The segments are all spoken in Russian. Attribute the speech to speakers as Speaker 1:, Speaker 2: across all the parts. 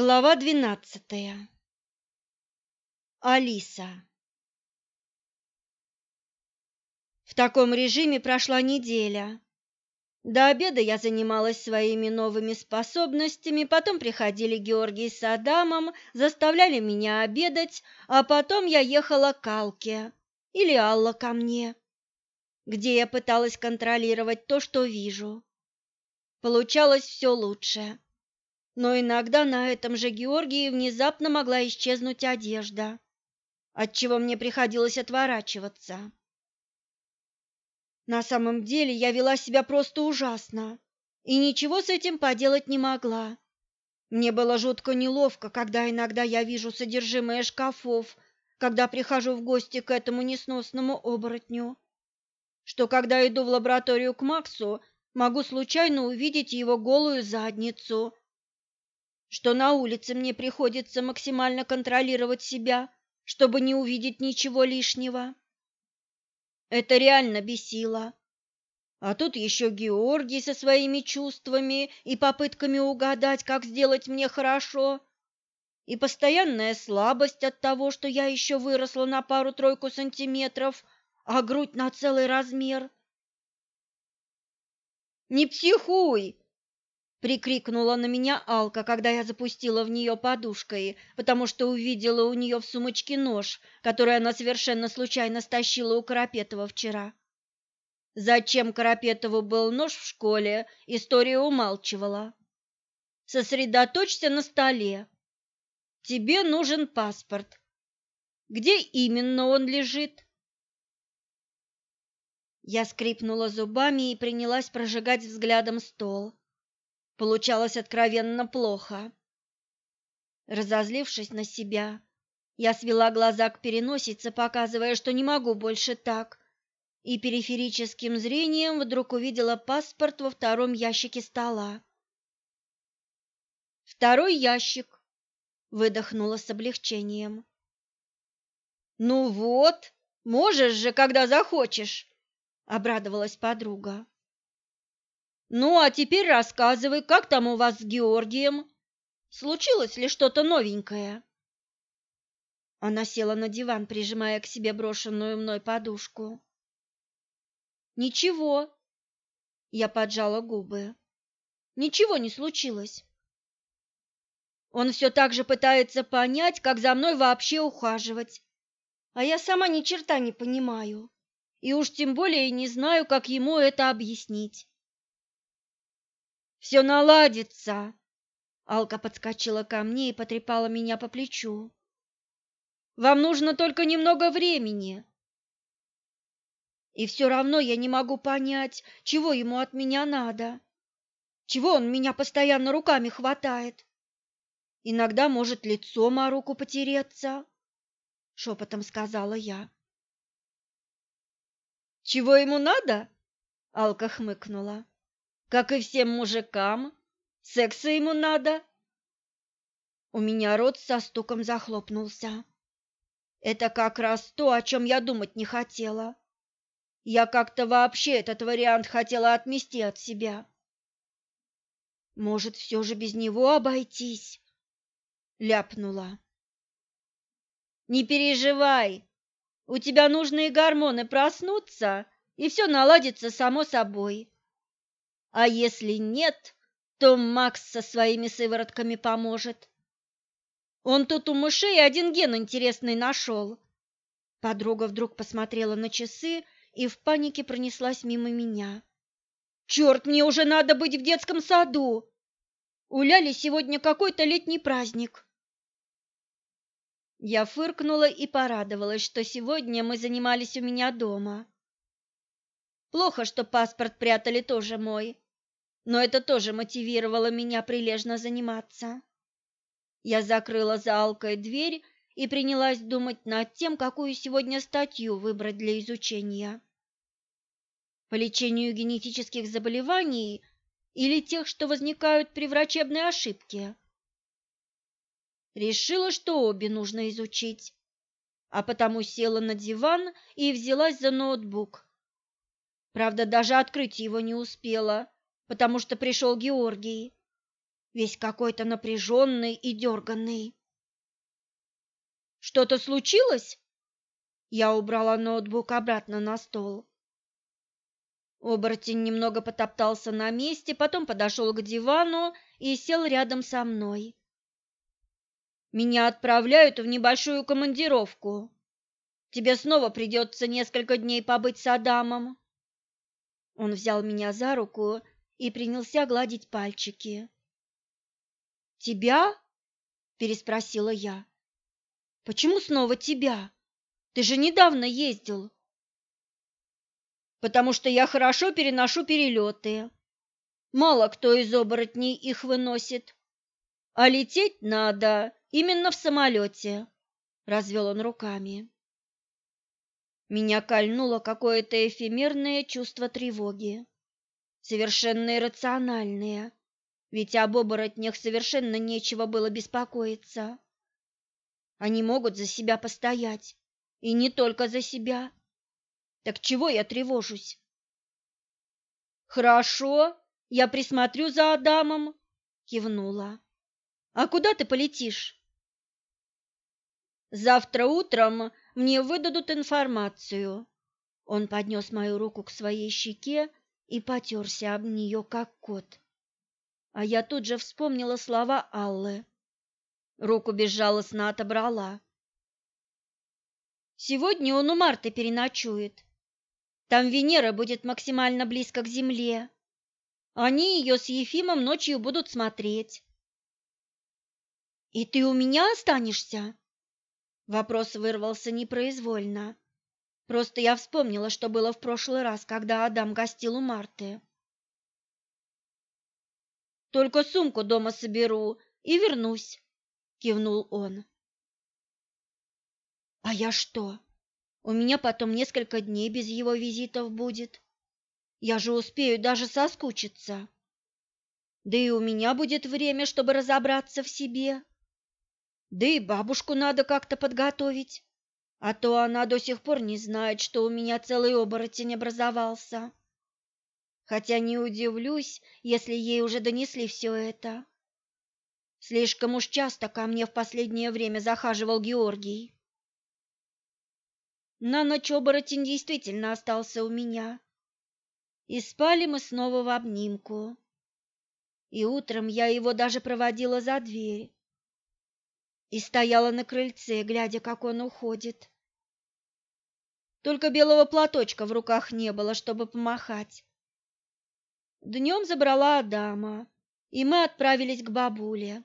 Speaker 1: Глава двенадцатая. Алиса. В таком режиме прошла неделя. До обеда я занималась своими новыми способностями, потом приходили Георгий с Адамом, заставляли меня обедать, а потом я ехала к Алке или Алла ко мне, где я пыталась контролировать то, что вижу. Получалось все лучше но иногда на этом же Георгии внезапно могла исчезнуть одежда, от чего мне приходилось отворачиваться. На самом деле я вела себя просто ужасно и ничего с этим поделать не могла. Мне было жутко неловко, когда иногда я вижу содержимое шкафов, когда прихожу в гости к этому несносному оборотню, что когда иду в лабораторию к Максу, могу случайно увидеть его голую задницу что на улице мне приходится максимально контролировать себя, чтобы не увидеть ничего лишнего. Это реально бесило. А тут еще Георгий со своими чувствами и попытками угадать, как сделать мне хорошо, и постоянная слабость от того, что я еще выросла на пару-тройку сантиметров, а грудь на целый размер. «Не психуй!» Прикрикнула на меня Алка, когда я запустила в нее подушкой, потому что увидела у нее в сумочке нож, который она совершенно случайно стащила у Карапетова вчера. Зачем Карапетову был нож в школе, история умалчивала. Сосредоточься на столе. Тебе нужен паспорт. Где именно он лежит? Я скрипнула зубами и принялась прожигать взглядом стол. Получалось откровенно плохо. Разозлившись на себя, я свела глаза к переносице, показывая, что не могу больше так, и периферическим зрением вдруг увидела паспорт во втором ящике стола. «Второй ящик!» — выдохнула с облегчением. «Ну вот, можешь же, когда захочешь!» — обрадовалась подруга. Ну, а теперь рассказывай, как там у вас с Георгием? Случилось ли что-то новенькое? Она села на диван, прижимая к себе брошенную мной подушку. Ничего. Я поджала губы. Ничего не случилось. Он все так же пытается понять, как за мной вообще ухаживать. А я сама ни черта не понимаю. И уж тем более не знаю, как ему это объяснить. Все наладится. Алка подскочила ко мне и потрепала меня по плечу. Вам нужно только немного времени. И все равно я не могу понять, чего ему от меня надо. Чего он меня постоянно руками хватает? Иногда может лицом о руку потереться, шепотом сказала я. Чего ему надо? Алка хмыкнула. Как и всем мужикам, секса ему надо. У меня рот со стуком захлопнулся. Это как раз то, о чем я думать не хотела. Я как-то вообще этот вариант хотела отмести от себя. Может, все же без него обойтись? Ляпнула. Не переживай, у тебя нужные гормоны проснутся, и все наладится само собой. А если нет, то Макс со своими сыворотками поможет. Он тут у мышей один ген интересный нашел. Подруга вдруг посмотрела на часы и в панике пронеслась мимо меня. «Черт, мне уже надо быть в детском саду! У Ляли сегодня какой-то летний праздник!» Я фыркнула и порадовалась, что сегодня мы занимались у меня дома. Плохо, что паспорт прятали тоже мой, но это тоже мотивировало меня прилежно заниматься. Я закрыла за Алкой дверь и принялась думать над тем, какую сегодня статью выбрать для изучения. По лечению генетических заболеваний или тех, что возникают при врачебной ошибке. Решила, что обе нужно изучить, а потому села на диван и взялась за ноутбук. Правда, даже открыть его не успела, потому что пришел Георгий. весь какой-то напряженный и дерганный. «Что-то случилось?» Я убрала ноутбук обратно на стол. Оборотень немного потоптался на месте, потом подошел к дивану и сел рядом со мной. «Меня отправляют в небольшую командировку. Тебе снова придется несколько дней побыть с Адамом». Он взял меня за руку и принялся гладить пальчики. «Тебя?» – переспросила я. «Почему снова тебя? Ты же недавно ездил» потому что я хорошо переношу перелеты. Мало кто из оборотней их выносит. А лететь надо именно в самолете, — развел он руками. Меня кольнуло какое-то эфемерное чувство тревоги, совершенно иррациональное, ведь об оборотнях совершенно нечего было беспокоиться. Они могут за себя постоять, и не только за себя. Так чего я тревожусь? Хорошо, я присмотрю за Адамом, кивнула. А куда ты полетишь? Завтра утром мне выдадут информацию. Он поднес мою руку к своей щеке и потерся об нее, как кот. А я тут же вспомнила слова Аллы. Руку безжалостно отобрала. Сегодня он у Марты переночует. Там Венера будет максимально близко к Земле. Они ее с Ефимом ночью будут смотреть. «И ты у меня останешься?» Вопрос вырвался непроизвольно. Просто я вспомнила, что было в прошлый раз, когда Адам гостил у Марты. «Только сумку дома соберу и вернусь», — кивнул он. «А я что?» У меня потом несколько дней без его визитов будет. Я же успею даже соскучиться. Да и у меня будет время, чтобы разобраться в себе. Да и бабушку надо как-то подготовить, а то она до сих пор не знает, что у меня целый оборотень образовался. Хотя не удивлюсь, если ей уже донесли все это. Слишком уж часто ко мне в последнее время захаживал Георгий. На ночь оборотень действительно остался у меня. И спали мы снова в обнимку. И утром я его даже проводила за дверь. И стояла на крыльце, глядя, как он уходит. Только белого платочка в руках не было, чтобы помахать. Днем забрала Адама, и мы отправились к бабуле.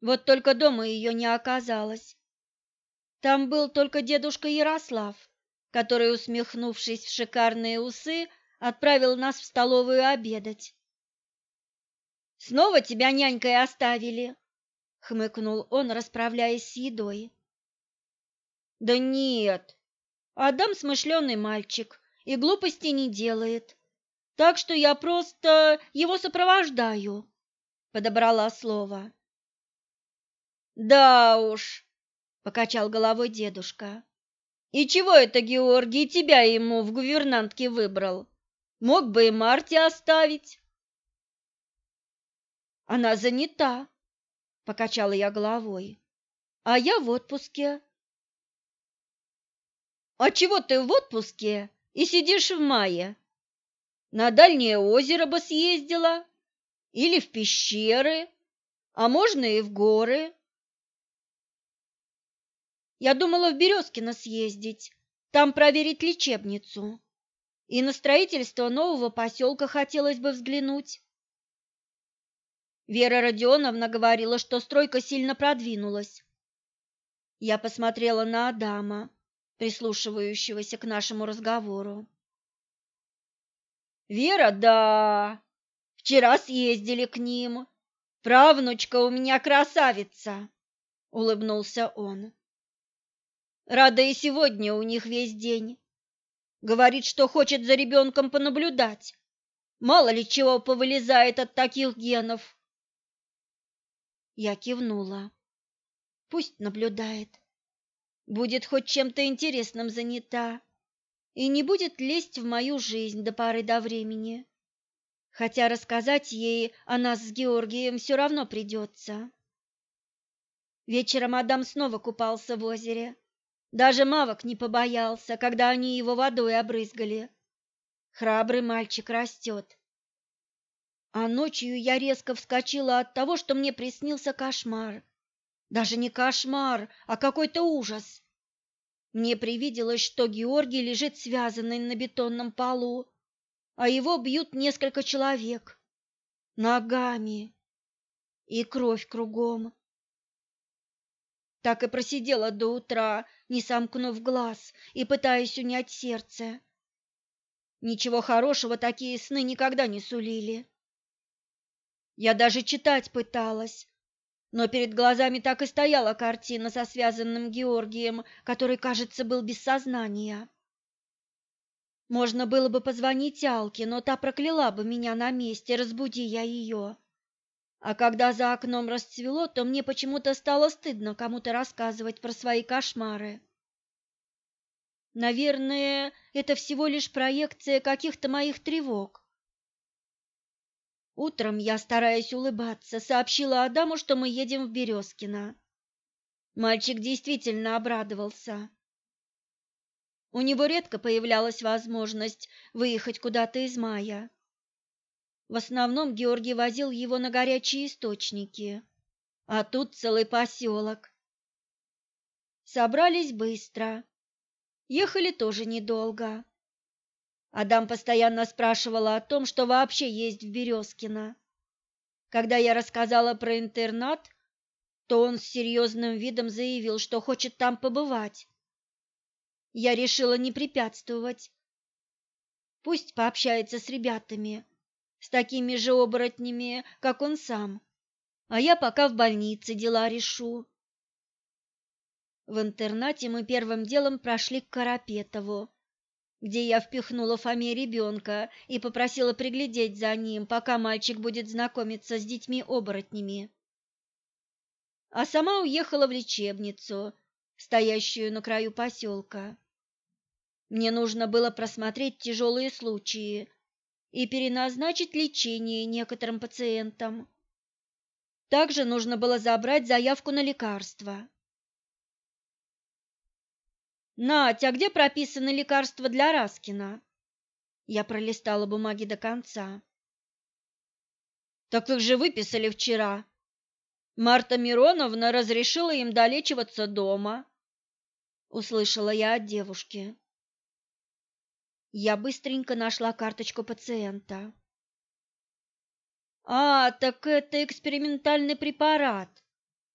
Speaker 1: Вот только дома ее не оказалось. Там был только дедушка Ярослав, который, усмехнувшись в шикарные усы, отправил нас в столовую обедать. «Снова тебя нянькой оставили?» — хмыкнул он, расправляясь с едой. «Да нет, Адам смышленый мальчик и глупости не делает, так что я просто его сопровождаю», — подобрала слово. «Да уж, покачал головой дедушка. И чего это Георгий тебя ему в гувернантке выбрал? Мог бы и Марте оставить. Она занята, покачала я головой. А я в отпуске. А чего ты в отпуске и сидишь в мае? На дальнее озеро бы съездила или в пещеры, а можно и в горы. Я думала в Березкино съездить, там проверить лечебницу. И на строительство нового поселка хотелось бы взглянуть. Вера Родионовна говорила, что стройка сильно продвинулась. Я посмотрела на Адама, прислушивающегося к нашему разговору. Вера, да. Вчера съездили к ним. Правнучка у меня красавица, улыбнулся он. Рада и сегодня у них весь день. Говорит, что хочет за ребенком понаблюдать. Мало ли чего повылезает от таких генов. Я кивнула. Пусть наблюдает. Будет хоть чем-то интересным занята и не будет лезть в мою жизнь до поры до времени. хотя рассказать ей о нас с Георгием все равно придется. Вечером Адам снова купался в озере. Даже мавок не побоялся, когда они его водой обрызгали. Храбрый мальчик растет. А ночью я резко вскочила от того, что мне приснился кошмар. Даже не кошмар, а какой-то ужас. Мне привиделось, что Георгий лежит связанный на бетонном полу, а его бьют несколько человек. Ногами. И кровь кругом. Так и просидела до утра, не сомкнув глаз и пытаясь унять сердце. Ничего хорошего такие сны никогда не сулили. Я даже читать пыталась, но перед глазами так и стояла картина со связанным Георгием, который, кажется, был без сознания. Можно было бы позвонить Алке, но та прокляла бы меня на месте, разбуди я ее. А когда за окном расцвело, то мне почему-то стало стыдно кому-то рассказывать про свои кошмары. Наверное, это всего лишь проекция каких-то моих тревог. Утром я, стараясь улыбаться, сообщила Адаму, что мы едем в Березкино. Мальчик действительно обрадовался. У него редко появлялась возможность выехать куда-то из мая. В основном Георгий возил его на горячие источники, а тут целый поселок. Собрались быстро. Ехали тоже недолго. Адам постоянно спрашивала о том, что вообще есть в Березкино. Когда я рассказала про интернат, то он с серьезным видом заявил, что хочет там побывать. Я решила не препятствовать. Пусть пообщается с ребятами, с такими же оборотнями, как он сам, а я пока в больнице дела решу. В интернате мы первым делом прошли к Карапетову, где я впихнула Фоме ребенка и попросила приглядеть за ним, пока мальчик будет знакомиться с детьми-оборотнями. А сама уехала в лечебницу, стоящую на краю поселка. Мне нужно было просмотреть тяжелые случаи и переназначить лечение некоторым пациентам. Также нужно было забрать заявку на лекарства. Надь, а где прописаны лекарства для Раскина? Я пролистала бумаги до конца. Так их же выписали вчера. Марта Мироновна разрешила им долечиваться дома. Услышала я от девушки. Я быстренько нашла карточку пациента. А, так это экспериментальный препарат,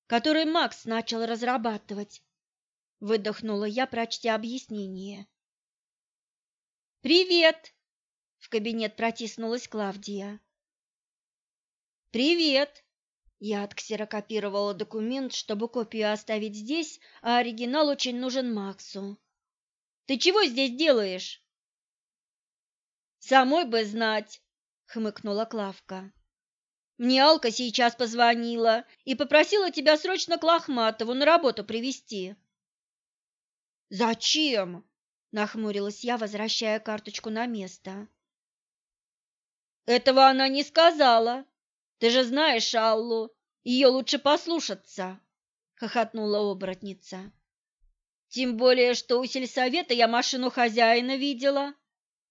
Speaker 1: который Макс начал разрабатывать выдохнула я, прочтя объяснение. Привет. В кабинет протиснулась Клавдия. Привет. Я отксерокопировала документ, чтобы копию оставить здесь, а оригинал очень нужен Максу. Ты чего здесь делаешь? Самой бы знать, хмыкнула Клавка. Мне Алка сейчас позвонила и попросила тебя срочно к Лохматову на работу привести. Зачем? нахмурилась я, возвращая карточку на место. Этого она не сказала. Ты же знаешь Аллу, ее лучше послушаться, хохотнула оборотница. Тем более, что у сельсовета я машину хозяина видела.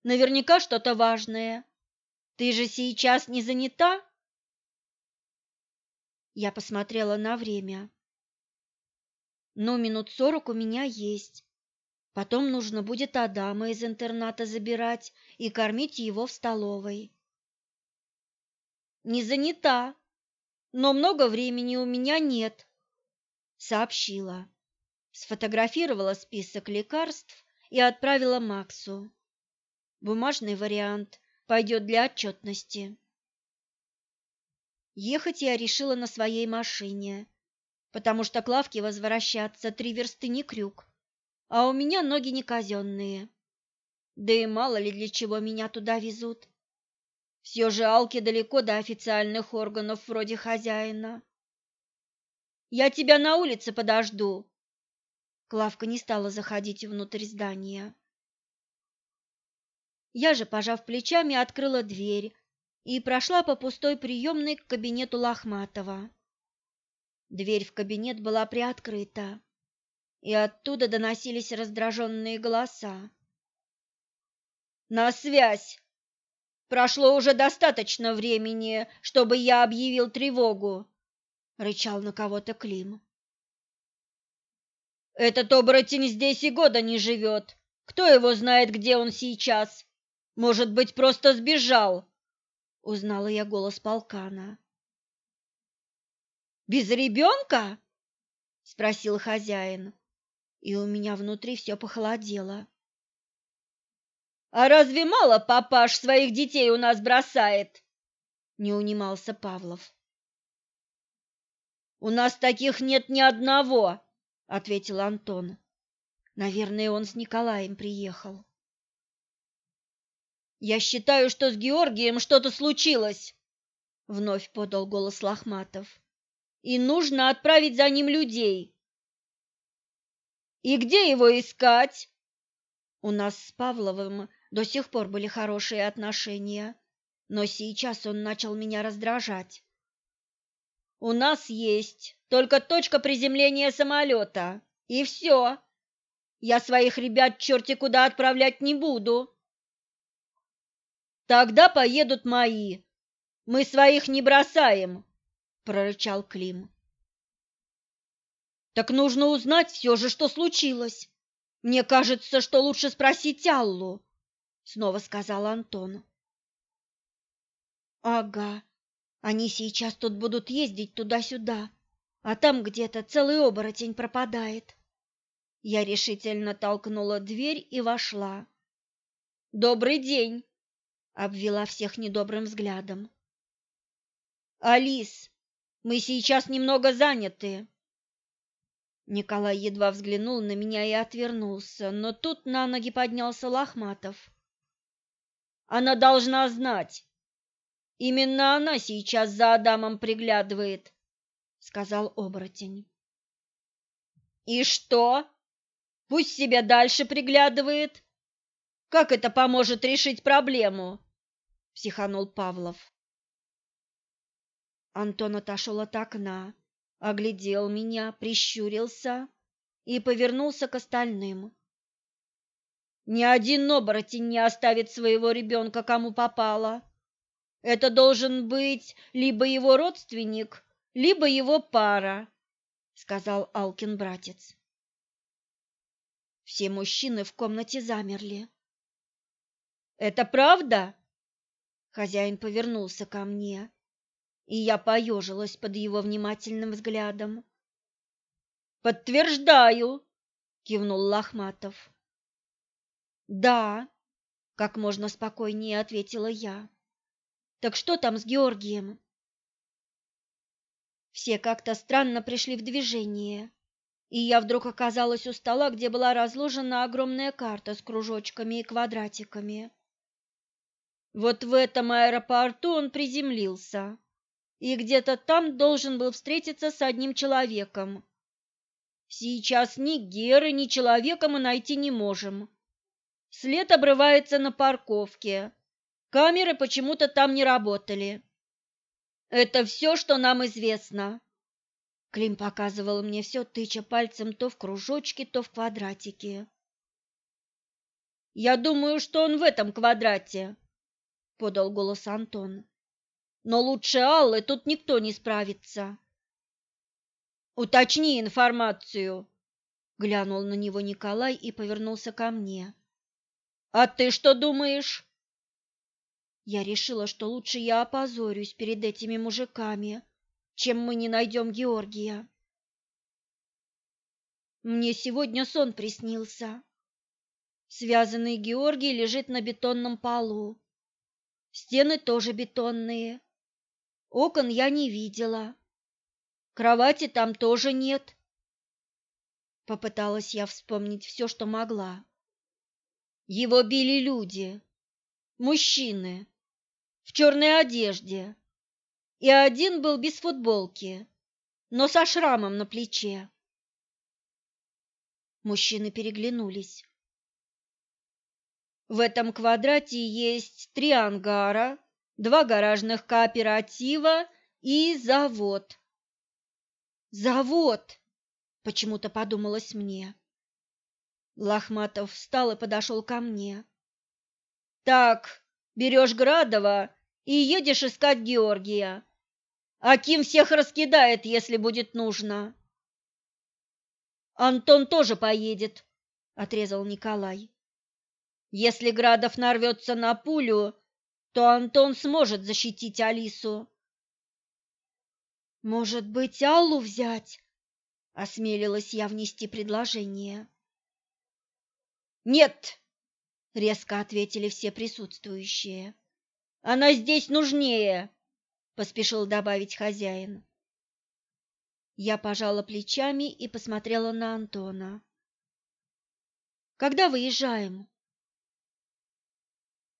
Speaker 1: Наверняка что-то важное. Ты же сейчас не занята? Я посмотрела на время. Ну, минут сорок у меня есть. Потом нужно будет Адама из интерната забирать и кормить его в столовой. Не занята, но много времени у меня нет, сообщила. Сфотографировала список лекарств и отправила Максу. Бумажный вариант пойдет для отчетности. Ехать я решила на своей машине, потому что к лавке возвращаться три версты не крюк а у меня ноги не казенные. Да и мало ли для чего меня туда везут. Все же Алке далеко до официальных органов вроде хозяина. Я тебя на улице подожду. Клавка не стала заходить внутрь здания. Я же, пожав плечами, открыла дверь и прошла по пустой приемной к кабинету Лохматова. Дверь в кабинет была приоткрыта, и оттуда доносились раздраженные голоса. «На связь! Прошло уже достаточно времени, чтобы я объявил тревогу!» — рычал на кого-то Клим. «Этот оборотень здесь и года не живет. Кто его знает, где он сейчас? Может быть, просто сбежал?» — узнала я голос полкана. «Без ребенка?» — спросил хозяин, и у меня внутри все похолодело. А разве мало папаш своих детей у нас бросает? Не унимался Павлов. У нас таких нет ни одного, ответил Антон. Наверное, он с Николаем приехал. Я считаю, что с Георгием что-то случилось, вновь подал голос Лохматов. И нужно отправить за ним людей. И где его искать? У нас с Павловым до сих пор были хорошие отношения, но сейчас он начал меня раздражать. У нас есть только точка приземления самолета, и все. Я своих ребят черти куда отправлять не буду. Тогда поедут мои. Мы своих не бросаем, прорычал Клим. Так нужно узнать все же, что случилось. Мне кажется, что лучше спросить Аллу снова сказал Антон. Ага. Они сейчас тут будут ездить туда-сюда, а там где-то целый оборотень пропадает. Я решительно толкнула дверь и вошла. Добрый день, обвела всех недобрым взглядом. Алис, мы сейчас немного заняты. Николай едва взглянул на меня и отвернулся, но тут на ноги поднялся Лохматов. Она должна знать. Именно она сейчас за Адамом приглядывает, сказал оборотень. И что? Пусть себя дальше приглядывает. Как это поможет решить проблему? психанул Павлов. Антон отошел от окна, оглядел меня, прищурился и повернулся к остальным. Ни один оборотень не оставит своего ребенка кому попало. Это должен быть либо его родственник, либо его пара, сказал Алкин братец. Все мужчины в комнате замерли. Это правда? Хозяин повернулся ко мне, и я поежилась под его внимательным взглядом. Подтверждаю, кивнул Лохматов. Да, как можно спокойнее ответила я. Так что там с Георгием? Все как-то странно пришли в движение, и я вдруг оказалась у стола, где была разложена огромная карта с кружочками и квадратиками. Вот в этом аэропорту он приземлился, и где-то там должен был встретиться с одним человеком. Сейчас ни Геры, ни человека мы найти не можем. След обрывается на парковке. Камеры почему-то там не работали. Это все, что нам известно. Клим показывал мне все, тыча пальцем то в кружочки, то в квадратики. Я думаю, что он в этом квадрате, подал голос Антон. Но лучше Аллы тут никто не справится. Уточни информацию, глянул на него Николай и повернулся ко мне. А ты что думаешь? Я решила, что лучше я опозорюсь перед этими мужиками, чем мы не найдем Георгия. Мне сегодня сон приснился. Связанный Георгий лежит на бетонном полу. Стены тоже бетонные. Окон я не видела. Кровати там тоже нет. Попыталась я вспомнить все, что могла. Его били люди, мужчины, в черной одежде, и один был без футболки, но со шрамом на плече. Мужчины переглянулись. В этом квадрате есть три ангара, два гаражных кооператива и завод. Завод, почему-то подумалось мне. Лохматов встал и подошел ко мне. Так, берешь Градова и едешь искать Георгия. Аким всех раскидает, если будет нужно. Антон тоже поедет, отрезал Николай. Если Градов нарвется на пулю, то Антон сможет защитить Алису. Может быть, Аллу взять? Осмелилась я внести предложение. Нет, резко ответили все присутствующие. Она здесь нужнее, поспешил добавить хозяин. Я пожала плечами и посмотрела на Антона. Когда выезжаем?